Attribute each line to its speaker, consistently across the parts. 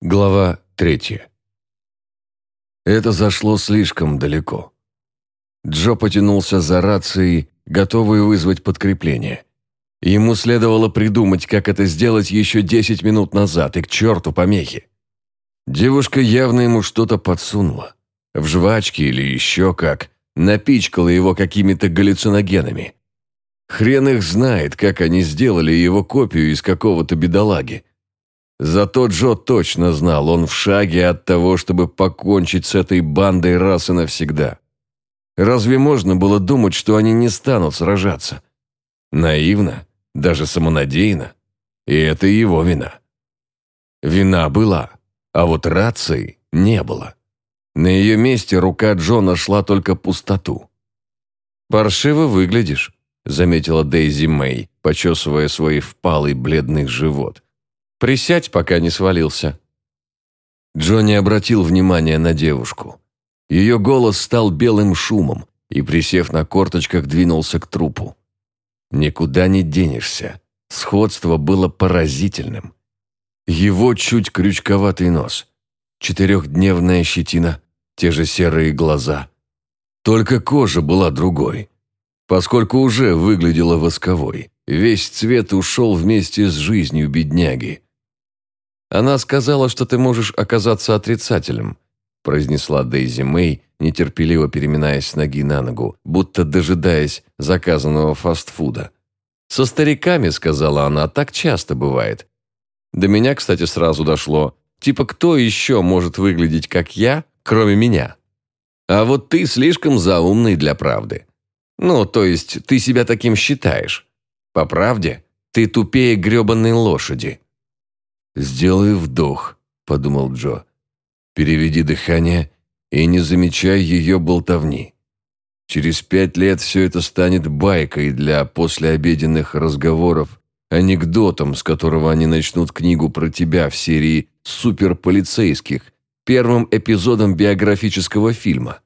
Speaker 1: Глава третья. Это зашло слишком далеко. Джо потянулся за рацией, готовый вызвать подкрепление. Ему следовало придумать, как это сделать еще десять минут назад, и к черту помехи. Девушка явно ему что-то подсунула. В жвачке или еще как, напичкала его какими-то галлюциногенами. Хрен их знает, как они сделали его копию из какого-то бедолаги. Зато Джо точно знал, он в шаге от того, чтобы покончить с этой бандой раз и навсегда. Разве можно было думать, что они не станут сражаться? Наивно, даже самонадеянно. И это его вина. Вина была, а вот рации не было. На ее месте рука Джо нашла только пустоту. «Паршиво выглядишь», — заметила Дейзи Мэй, почесывая свой впалый бледный живот. Присядь, пока не свалился». Джонни обратил внимание на девушку. Ее голос стал белым шумом и, присев на корточках, двинулся к трупу. Никуда не денешься. Сходство было поразительным. Его чуть крючковатый нос, четырехдневная щетина, те же серые глаза. Только кожа была другой, поскольку уже выглядела восковой. Весь цвет ушел вместе с жизнью бедняги. Она сказала, что ты можешь оказаться отрицательным», произнесла Дейзи Мэй, нетерпеливо переминаясь с ноги на ногу, будто дожидаясь заказанного фастфуда. «Со стариками, — сказала она, — так часто бывает. До меня, кстати, сразу дошло. Типа, кто еще может выглядеть, как я, кроме меня? А вот ты слишком заумный для правды. Ну, то есть, ты себя таким считаешь. По правде, ты тупее гребаной лошади». «Сделай вдох», – подумал Джо. «Переведи дыхание и не замечай ее болтовни. Через пять лет все это станет байкой для послеобеденных разговоров, анекдотом, с которого они начнут книгу про тебя в серии «Суперполицейских», первым эпизодом биографического фильма.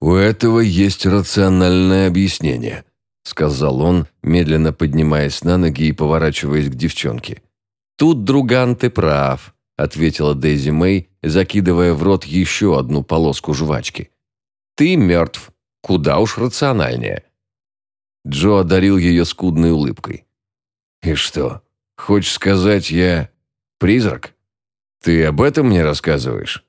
Speaker 1: «У этого есть рациональное объяснение», – сказал он, медленно поднимаясь на ноги и поворачиваясь к девчонке. «Тут, друган, ты прав», – ответила Дейзи Мэй, закидывая в рот еще одну полоску жвачки. «Ты мертв. Куда уж рациональнее». Джо одарил ее скудной улыбкой. «И что, хочешь сказать, я призрак? Ты об этом мне рассказываешь?»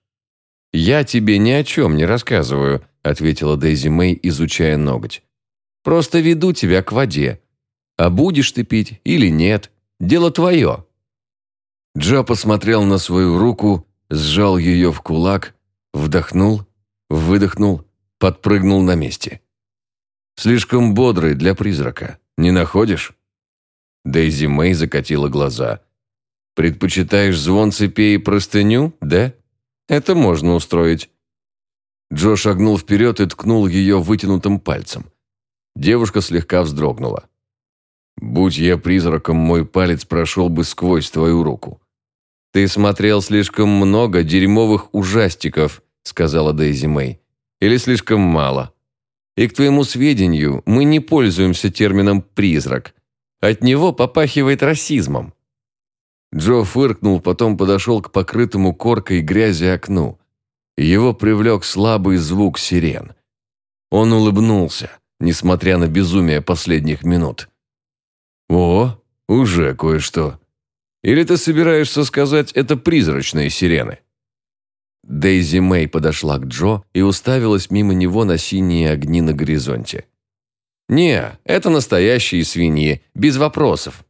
Speaker 1: «Я тебе ни о чем не рассказываю», – ответила Дейзи Мэй, изучая ноготь. «Просто веду тебя к воде. А будешь ты пить или нет, дело твое». Джо посмотрел на свою руку, сжал ее в кулак, вдохнул, выдохнул, подпрыгнул на месте. «Слишком бодрый для призрака, не находишь?» Дейзи Мэй закатила глаза. «Предпочитаешь звон цепей и простыню, да? Это можно устроить». Джо шагнул вперед и ткнул ее вытянутым пальцем. Девушка слегка вздрогнула. «Будь я призраком, мой палец прошел бы сквозь твою руку. «Ты смотрел слишком много дерьмовых ужастиков», сказала Дейзи Мэй. «Или слишком мало. И к твоему сведению, мы не пользуемся термином «призрак». От него попахивает расизмом». Джо фыркнул, потом подошел к покрытому коркой грязи окну. Его привлек слабый звук сирен. Он улыбнулся, несмотря на безумие последних минут. «О, уже кое-что», или ты собираешься сказать, это призрачные сирены?» Дейзи Мэй подошла к Джо и уставилась мимо него на синие огни на горизонте. «Не, это настоящие свиньи, без вопросов».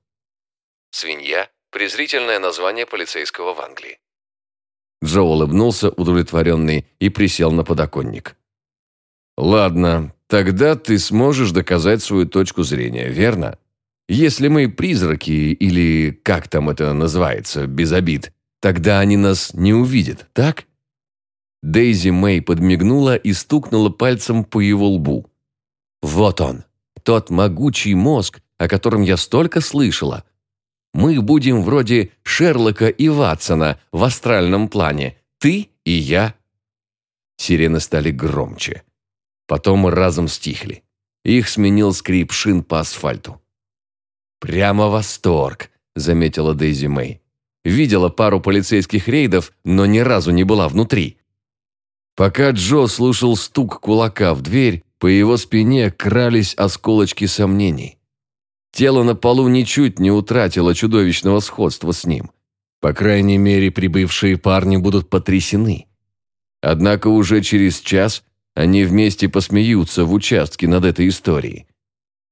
Speaker 1: «Свинья» – презрительное название полицейского в Англии. Джо улыбнулся, удовлетворенный, и присел на подоконник. «Ладно, тогда ты сможешь доказать свою точку зрения, верно?» Если мы призраки, или как там это называется, без обид, тогда они нас не увидят, так?» Дейзи Мэй подмигнула и стукнула пальцем по его лбу. «Вот он, тот могучий мозг, о котором я столько слышала. Мы будем вроде Шерлока и Ватсона в астральном плане, ты и я». Сирены стали громче. Потом разом стихли. Их сменил скрип шин по асфальту. «Прямо восторг», — заметила Дейзи Мэй. видела пару полицейских рейдов, но ни разу не была внутри. Пока Джо слушал стук кулака в дверь, по его спине крались осколочки сомнений. Тело на полу ничуть не утратило чудовищного сходства с ним. По крайней мере, прибывшие парни будут потрясены. Однако уже через час они вместе посмеются в участке над этой историей.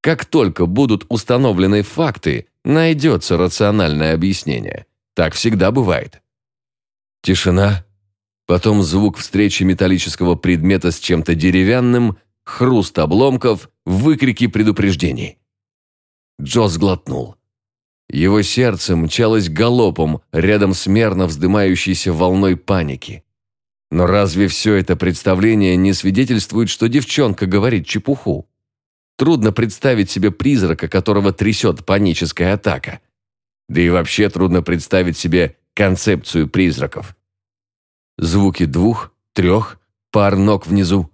Speaker 1: Как только будут установлены факты, найдется рациональное объяснение. Так всегда бывает. Тишина, потом звук встречи металлического предмета с чем-то деревянным, хруст обломков, выкрики предупреждений. Джо сглотнул. Его сердце мчалось галопом рядом с мерно вздымающейся волной паники. Но разве все это представление не свидетельствует, что девчонка говорит чепуху? Трудно представить себе призрака, которого трясет паническая атака. Да и вообще трудно представить себе концепцию призраков. Звуки двух, трех, пар ног внизу.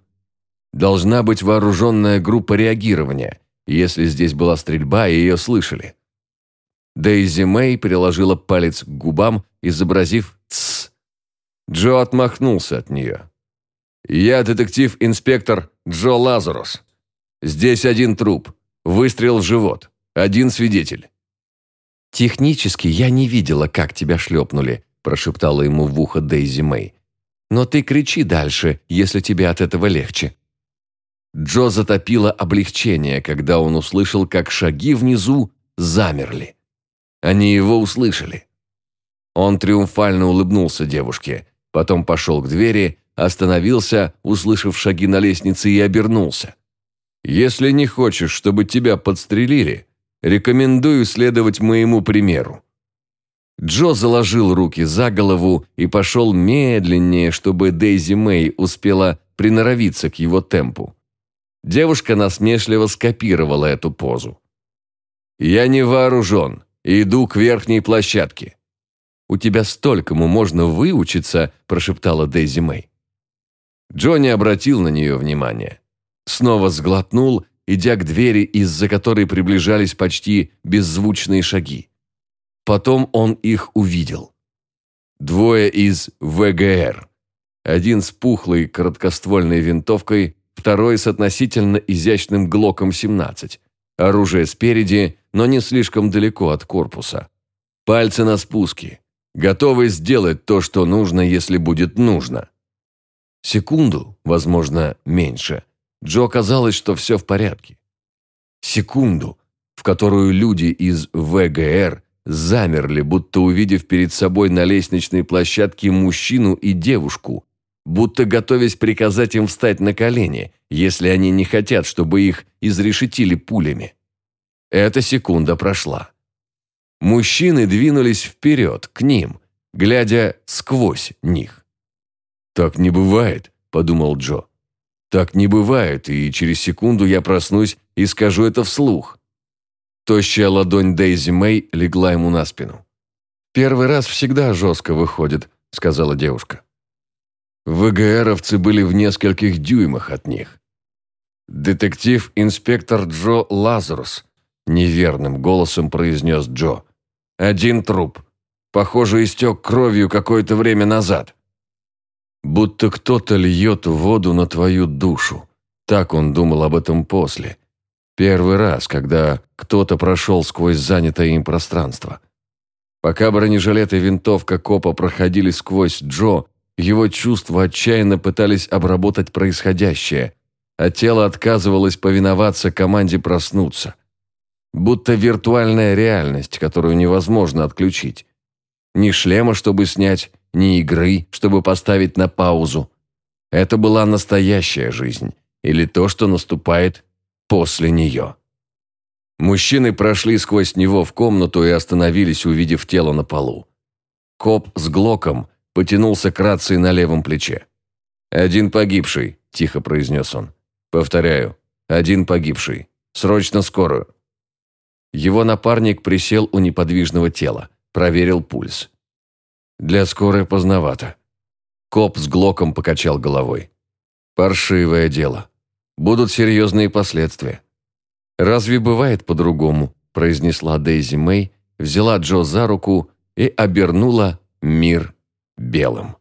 Speaker 1: Должна быть вооруженная группа реагирования, если здесь была стрельба и ее слышали. Дейзи Мэй приложила палец к губам, изобразив «тсс». Джо отмахнулся от нее. «Я детектив-инспектор Джо Лазарус. Здесь один труп, выстрел в живот, один свидетель». «Технически я не видела, как тебя шлепнули», прошептала ему в ухо Дейзи Мэй. «Но ты кричи дальше, если тебе от этого легче». Джо затопило облегчение, когда он услышал, как шаги внизу замерли. Они его услышали. Он триумфально улыбнулся девушке, потом пошел к двери, остановился, услышав шаги на лестнице, и обернулся. «Если не хочешь, чтобы тебя подстрелили, рекомендую следовать моему примеру». Джо заложил руки за голову и пошел медленнее, чтобы Дейзи Мэй успела приноровиться к его темпу. Девушка насмешливо скопировала эту позу. «Я не вооружен. Иду к верхней площадке». «У тебя столькому можно выучиться», – прошептала Дейзи Мэй. Джонни обратил на нее внимание. Снова сглотнул, идя к двери, из-за которой приближались почти беззвучные шаги. Потом он их увидел. Двое из ВГР. Один с пухлой короткоствольной винтовкой, второй с относительно изящным Глоком-17. Оружие спереди, но не слишком далеко от корпуса. Пальцы на спуске. Готовы сделать то, что нужно, если будет нужно. Секунду, возможно, меньше. Джо казалось, что все в порядке. Секунду, в которую люди из ВГР замерли, будто увидев перед собой на лестничной площадке мужчину и девушку, будто готовясь приказать им встать на колени, если они не хотят, чтобы их изрешетили пулями. Эта секунда прошла. Мужчины двинулись вперед, к ним, глядя сквозь них. «Так не бывает», – подумал Джо. «Так не бывает, и через секунду я проснусь и скажу это вслух». Тощая ладонь Дейзи Мэй легла ему на спину. «Первый раз всегда жестко выходит», – сказала девушка. ВГРовцы были в нескольких дюймах от них. «Детектив-инспектор Джо Лазарус», – неверным голосом произнес Джо. «Один труп. Похоже, истек кровью какое-то время назад». «Будто кто-то льет воду на твою душу». Так он думал об этом после. Первый раз, когда кто-то прошел сквозь занятое им пространство. Пока бронежилет и винтовка копа проходили сквозь Джо, его чувства отчаянно пытались обработать происходящее, а тело отказывалось повиноваться команде проснуться. Будто виртуальная реальность, которую невозможно отключить. Ни шлема, чтобы снять, ни игры, чтобы поставить на паузу. Это была настоящая жизнь, или то, что наступает после нее. Мужчины прошли сквозь него в комнату и остановились, увидев тело на полу. Коп с Глоком потянулся к рации на левом плече. «Один погибший», – тихо произнес он. «Повторяю, один погибший. Срочно скорую». Его напарник присел у неподвижного тела, проверил пульс. «Для скорой поздновато». Коп с Глоком покачал головой. «Паршивое дело. Будут серьезные последствия». «Разве бывает по-другому?» – произнесла Дейзи Мэй, взяла Джо за руку и обернула мир белым.